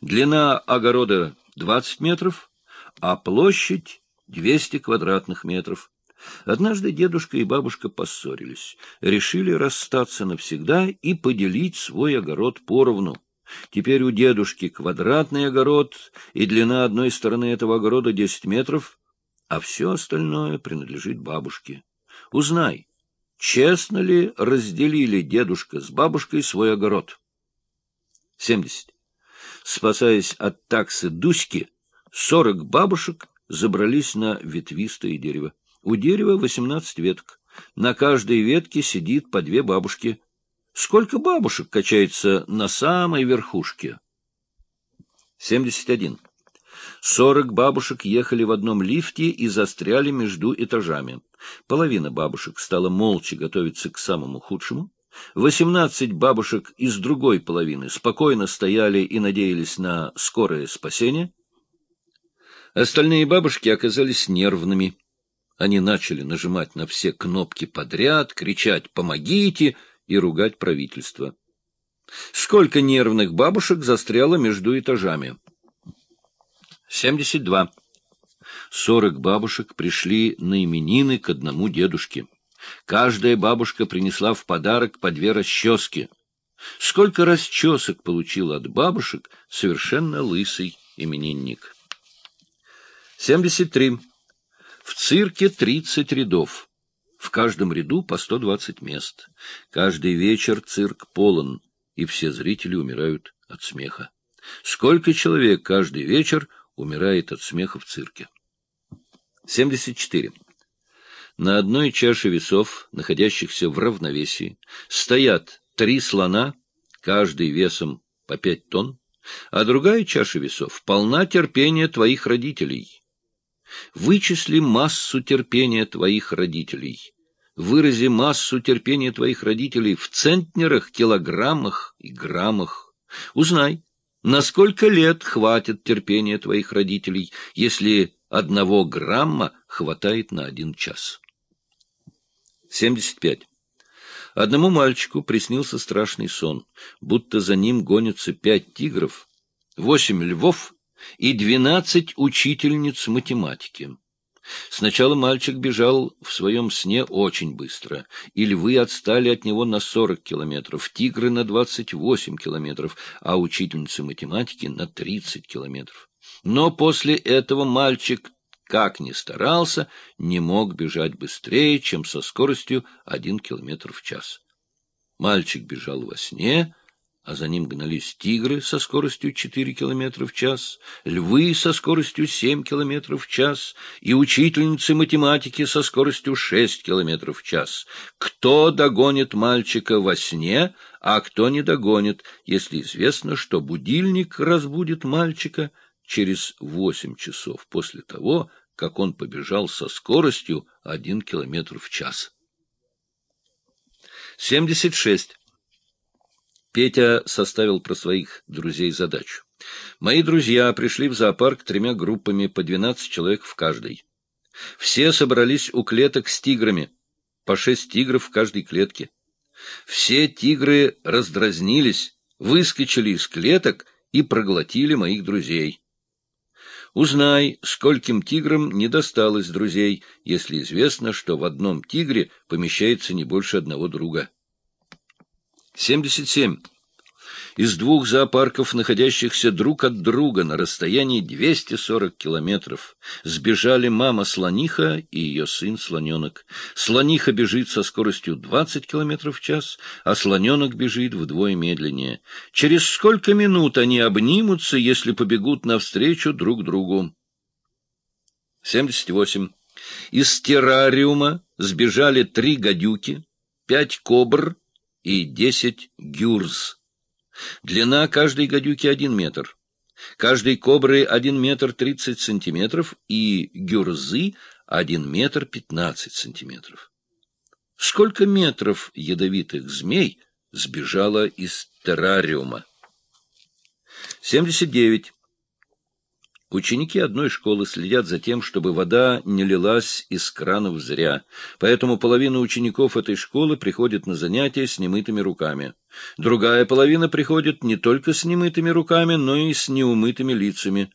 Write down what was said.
Длина огорода 20 метров, а площадь 200 квадратных метров. Однажды дедушка и бабушка поссорились, решили расстаться навсегда и поделить свой огород поровну. Теперь у дедушки квадратный огород, и длина одной стороны этого огорода 10 метров, а все остальное принадлежит бабушке. Узнай, честно ли разделили дедушка с бабушкой свой огород? 70. Спасаясь от таксы Дуськи, сорок бабушек забрались на ветвистое дерево. У дерева восемнадцать веток. На каждой ветке сидит по две бабушки. Сколько бабушек качается на самой верхушке? 71. Сорок бабушек ехали в одном лифте и застряли между этажами. Половина бабушек стала молча готовиться к самому худшему. Восемнадцать бабушек из другой половины спокойно стояли и надеялись на скорое спасение. Остальные бабушки оказались нервными. Они начали нажимать на все кнопки подряд, кричать «помогите» и ругать правительство. Сколько нервных бабушек застряло между этажами? 72. Сорок бабушек пришли на именины к одному дедушке. Каждая бабушка принесла в подарок по две расчески. Сколько расчесок получил от бабушек совершенно лысый именинник. 73. В цирке 30 рядов. В каждом ряду по 120 мест. Каждый вечер цирк полон, и все зрители умирают от смеха. Сколько человек каждый вечер умирает от смеха в цирке? 74. На одной чаше весов, находящихся в равновесии, стоят три слона, каждый весом по пять тонн, а другая чаша весов полна терпения твоих родителей. Вычисли массу терпения твоих родителей. Вырази массу терпения твоих родителей в центнерах, килограммах и граммах. Узнай, на сколько лет хватит терпения твоих родителей, если одного грамма хватает на один час. 75. Одному мальчику приснился страшный сон, будто за ним гонятся пять тигров, восемь львов и двенадцать учительниц математики. Сначала мальчик бежал в своем сне очень быстро, и львы отстали от него на сорок километров, тигры на двадцать восемь километров, а учительницы математики на тридцать километров. Но после этого мальчик как ни старался, не мог бежать быстрее, чем со скоростью один километр в час. Мальчик бежал во сне, а за ним гнались тигры со скоростью четыре километра в час, львы со скоростью семь километров в час и учительницы математики со скоростью шесть километров в час. Кто догонит мальчика во сне, а кто не догонит, если известно, что будильник разбудит мальчика — через восемь часов после того, как он побежал со скоростью один километр в час. 76. Петя составил про своих друзей задачу. Мои друзья пришли в зоопарк тремя группами по 12 человек в каждой. Все собрались у клеток с тиграми, по шесть тигров в каждой клетке. Все тигры раздразнились, выскочили из клеток и проглотили моих друзей. Узнай, скольким тиграм не досталось друзей, если известно, что в одном тигре помещается не больше одного друга. 77. Из двух зоопарков, находящихся друг от друга на расстоянии 240 километров, сбежали мама-слониха и ее сын-слоненок. Слониха бежит со скоростью 20 километров в час, а слоненок бежит вдвое медленнее. Через сколько минут они обнимутся, если побегут навстречу друг другу? 78. Из террариума сбежали три гадюки, пять кобр и десять гюрз. Длина каждой гадюки один метр, каждой кобры один метр тридцать сантиметров и гюрзы один метр пятнадцать сантиметров. Сколько метров ядовитых змей сбежало из террариума? 79. Ученики одной школы следят за тем, чтобы вода не лилась из кранов зря, поэтому половина учеников этой школы приходит на занятия с немытыми руками. Другая половина приходит не только с немытыми руками, но и с неумытыми лицами.